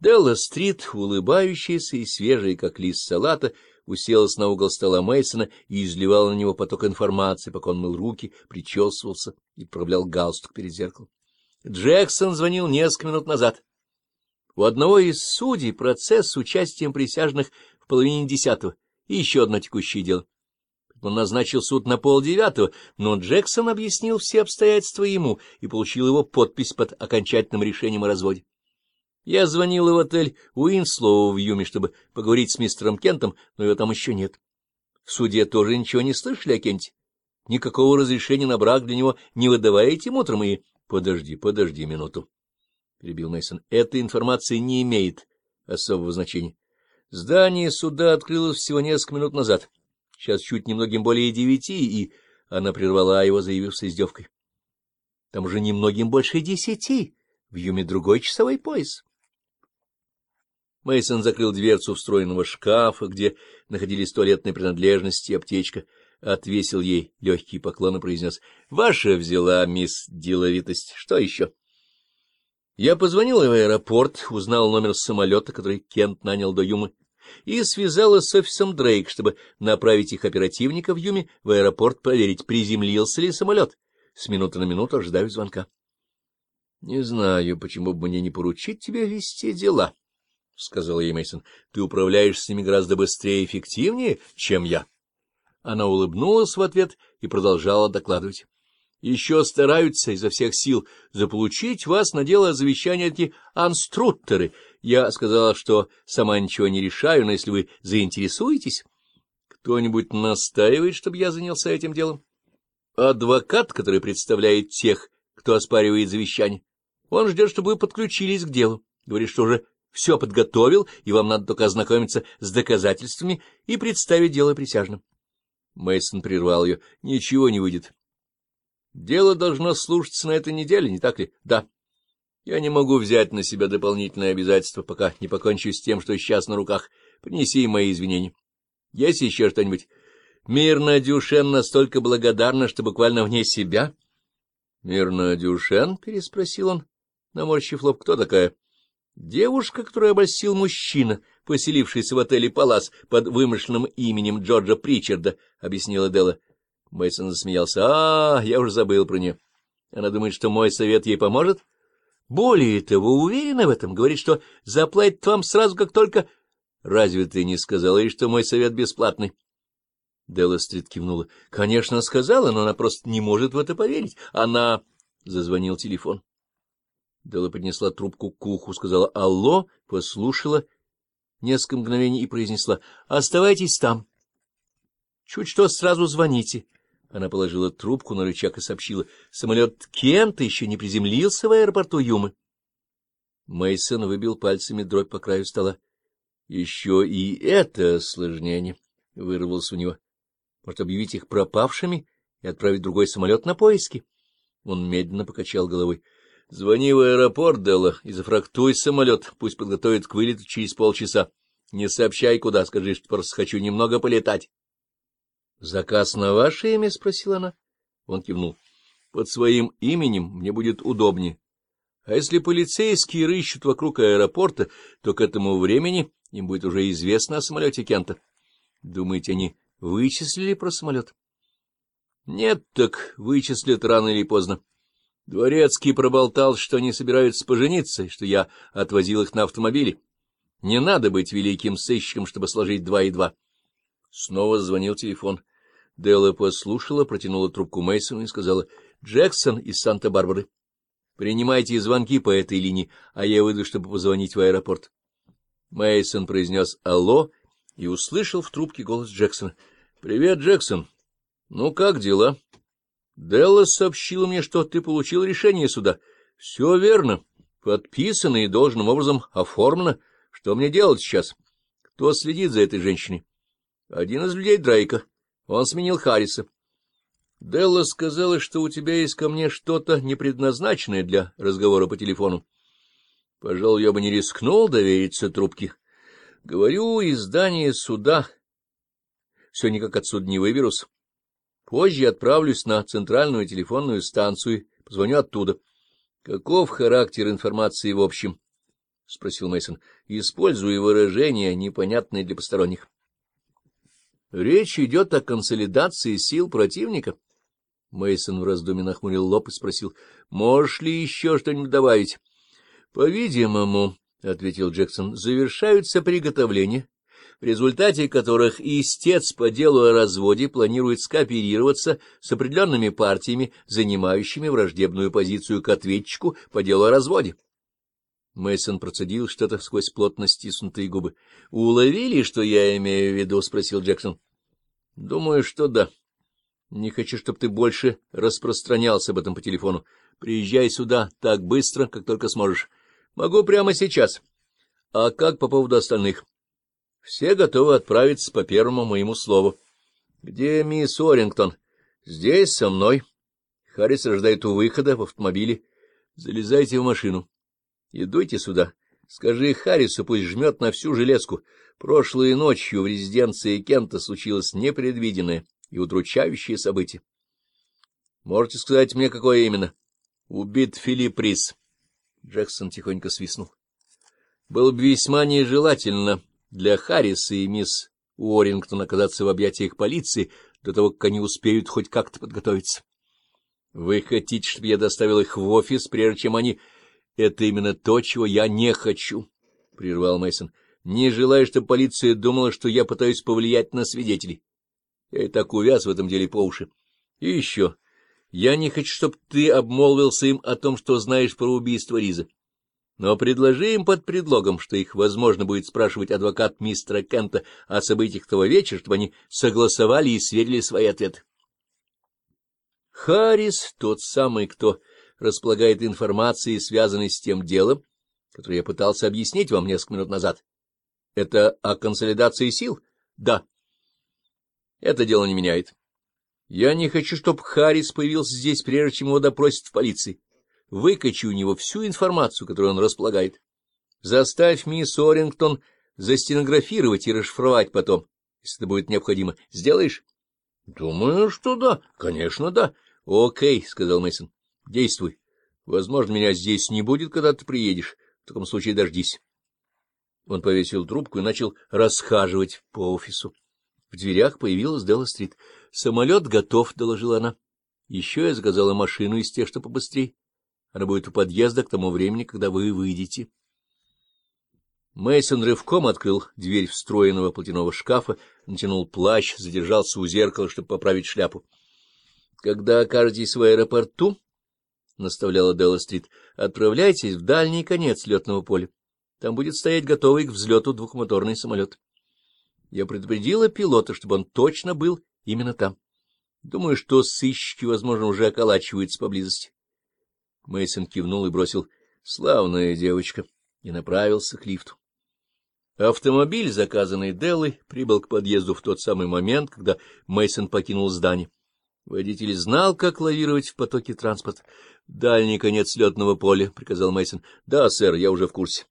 Делла Стрит, улыбающаяся и свежая, как лист салата, уселась на угол стола Мейсона и изливала на него поток информации, пока он мыл руки, причесывался и правлял галстук перед зеркалом. Джексон звонил несколько минут назад. У одного из судей процесс с участием присяжных в половине десятого и еще одно текущее дело. Он назначил суд на полдевятого, но Джексон объяснил все обстоятельства ему и получил его подпись под окончательным решением о разводе. Я звонила в отель Уинслоу в Юме, чтобы поговорить с мистером Кентом, но его там еще нет. В суде тоже ничего не слышали о Кенте. Никакого разрешения на брак для него не выдавали этим утром и... Подожди, подожди минуту, — перебил Мейсон. Эта информация не имеет особого значения. Здание суда открылось всего несколько минут назад. Сейчас чуть немногим более девяти, и она прервала его, заявив с издевкой. Там же немногим больше десяти. В Юме другой часовой пояс. Мейсон закрыл дверцу встроенного шкафа, где находились туалетные принадлежности и аптечка, отвесил ей легкие поклоны и произнес. — Ваша взяла, мисс Деловитость. Что еще? Я позвонил в аэропорт, узнал номер самолета, который Кент нанял до Юмы, и связалась с офисом Дрейк, чтобы направить их оперативника в Юме в аэропорт проверить, приземлился ли самолет. С минуты на минуту ожидаю звонка. — Не знаю, почему бы мне не поручить тебе вести дела. — сказал ей Мейсон, ты управляешь с ними гораздо быстрее и эффективнее, чем я. Она улыбнулась в ответ и продолжала докладывать. Еще стараются изо всех сил заполучить вас на дело завещания эти анструттеры. Я сказала, что сама ничего не решаю, но если вы заинтересуетесь... Кто-нибудь настаивает, чтобы я занялся этим делом? Адвокат, который представляет тех, кто оспаривает завещание, он ждет, чтобы вы подключились к делу. Говорит, что уже все подготовил, и вам надо только ознакомиться с доказательствами и представить дело присяжным. Мейсон прервал ее. — Ничего не выйдет. — Дело должно слушаться на этой неделе, не так ли? — Да. — Я не могу взять на себя дополнительные обязательства, пока не покончу с тем, что сейчас на руках. Принеси мои извинения. — Есть еще что-нибудь? — Мирна Дюшен настолько благодарна, что буквально вне себя. — Мирна Дюшен? — переспросил он, наморщив лоб. — Кто такая? — Девушка, которую обольстил мужчина, поселившийся в отеле «Палас» под вымышленным именем Джорджа Причарда, — объяснила Делла. Мейсон засмеялся. «А, я уже забыл про нее. Она думает, что мой совет ей поможет? Более того, уверена в этом. Говорит, что заплатит вам сразу, как только... Разве ты не сказала ей, что мой совет бесплатный?» Делла Стрит кивнула. «Конечно, сказала, но она просто не может в это поверить. Она...» — зазвонил телефон. Дела поднесла трубку к уху, сказала «Алло», послушала несколько мгновений и произнесла «Оставайтесь там». «Чуть что, сразу звоните». Она положила трубку на рычаг и сообщила «Самолет Кента еще не приземлился в аэропорту Юмы». Мейсон выбил пальцами дробь по краю стола. «Еще и это осложнение!» — вырвалось у него. «Может, объявить их пропавшими и отправить другой самолет на поиски?» Он медленно покачал головой. Звони в аэропорт, Делла, и зафрактуй самолет, пусть подготовит к вылету через полчаса. Не сообщай куда, скажи, что просто хочу немного полетать. — Заказ на ваше имя? — спросила она. Он кивнул. — Под своим именем мне будет удобнее. А если полицейские рыщут вокруг аэропорта, то к этому времени им будет уже известно о самолете Кента. Думаете, они вычислили про самолет? — Нет, так вычислят рано или поздно. Дворецкий проболтал, что они собираются пожениться, и что я отвозил их на автомобиле. Не надо быть великим сыщиком, чтобы сложить два и два. Снова звонил телефон. Делла послушала, протянула трубку Мейсону и сказала, — Джексон из Санта-Барбары. Принимайте звонки по этой линии, а я выйду, чтобы позвонить в аэропорт. Мейсон произнес «Алло» и услышал в трубке голос Джексона. — Привет, Джексон. Ну, как дела? — Делла сообщила мне, что ты получил решение суда. Все верно, подписано и должным образом оформлено. Что мне делать сейчас? Кто следит за этой женщиной? Один из людей Дрейка. Он сменил Харриса. Делла сказала, что у тебя есть ко мне что-то непредназначенное для разговора по телефону. Пожалуй, я бы не рискнул довериться трубке. Говорю, издание суда. Все никак отсюда не выберусь. Позже отправлюсь на центральную телефонную станцию, позвоню оттуда. — Каков характер информации в общем? — спросил Мейсон. Используя выражения, непонятные для посторонних. — Речь идет о консолидации сил противника. Мейсон в раздумье нахмурил лоб и спросил, — Можешь ли еще что-нибудь добавить? — По-видимому, — ответил Джексон, — завершаются приготовления в результате которых истец по делу о разводе планирует скооперироваться с определенными партиями, занимающими враждебную позицию к ответчику по делу о разводе. Мейсон процедил что-то сквозь плотно стиснутые губы. — Уловили, что я имею в виду? — спросил Джексон. — Думаю, что да. Не хочу, чтобы ты больше распространялся об этом по телефону. Приезжай сюда так быстро, как только сможешь. Могу прямо сейчас. А как по поводу остальных? Все готовы отправиться по первому моему слову. — Где мисс Орингтон? — Здесь, со мной. Харрис рождает у выхода в автомобиле. — Залезайте в машину. — Идуйте сюда. Скажи Харрису, пусть жмет на всю железку. Прошлой ночью в резиденции Кента случилось непредвиденное и удручающее событие. — Можете сказать мне, какое именно? — Убит Филипп Рис. Джексон тихонько свистнул. — Было бы весьма нежелательно для Харриса и мисс Уоррингтон оказаться в объятиях полиции до того, как они успеют хоть как-то подготовиться. — Вы хотите, чтобы я доставил их в офис, прежде чем они... — Это именно то, чего я не хочу, — прервал Мейсон. Не желаю, чтобы полиция думала, что я пытаюсь повлиять на свидетелей. Я и так увяз в этом деле по уши. И еще... Я не хочу, чтобы ты обмолвился им о том, что знаешь про убийство Риза. Но предложи им под предлогом, что их, возможно, будет спрашивать адвокат мистера Кента о событиях того вечера, чтобы они согласовали и сверили свой ответ. Харрис — тот самый, кто располагает информацией, связанной с тем делом, которое я пытался объяснить вам несколько минут назад. Это о консолидации сил? Да. Это дело не меняет. Я не хочу, чтобы Харрис появился здесь, прежде чем его допросят в полиции выкачи у него всю информацию, которую он располагает. Заставь мисс Орингтон застенографировать и расшифровать потом, если это будет необходимо. Сделаешь? — Думаю, что да. Конечно, да. — Окей, — сказал Мейсон. Действуй. Возможно, меня здесь не будет, когда ты приедешь. В таком случае дождись. Он повесил трубку и начал расхаживать по офису. В дверях появилась Делла Стрит. — Самолет готов, — доложила она. — Еще я заказала машину из тех, что побыстрее. Она будет у подъезда к тому времени, когда вы выйдете. Мейсон рывком открыл дверь встроенного платяного шкафа, натянул плащ, задержался у зеркала, чтобы поправить шляпу. — Когда окажетесь в аэропорту, — наставляла Делла Стрит, — отправляйтесь в дальний конец летного поля. Там будет стоять готовый к взлету двухмоторный самолет. Я предупредила пилота, чтобы он точно был именно там. Думаю, что сыщики, возможно, уже околачиваются поблизости. Мейсон кивнул и бросил «Славная девочка» и направился к лифту. Автомобиль, заказанный Деллой, прибыл к подъезду в тот самый момент, когда Мейсон покинул здание. Водитель знал, как лавировать в потоке транспорт. «Дальний конец летного поля», — приказал Мейсон. «Да, сэр, я уже в курсе».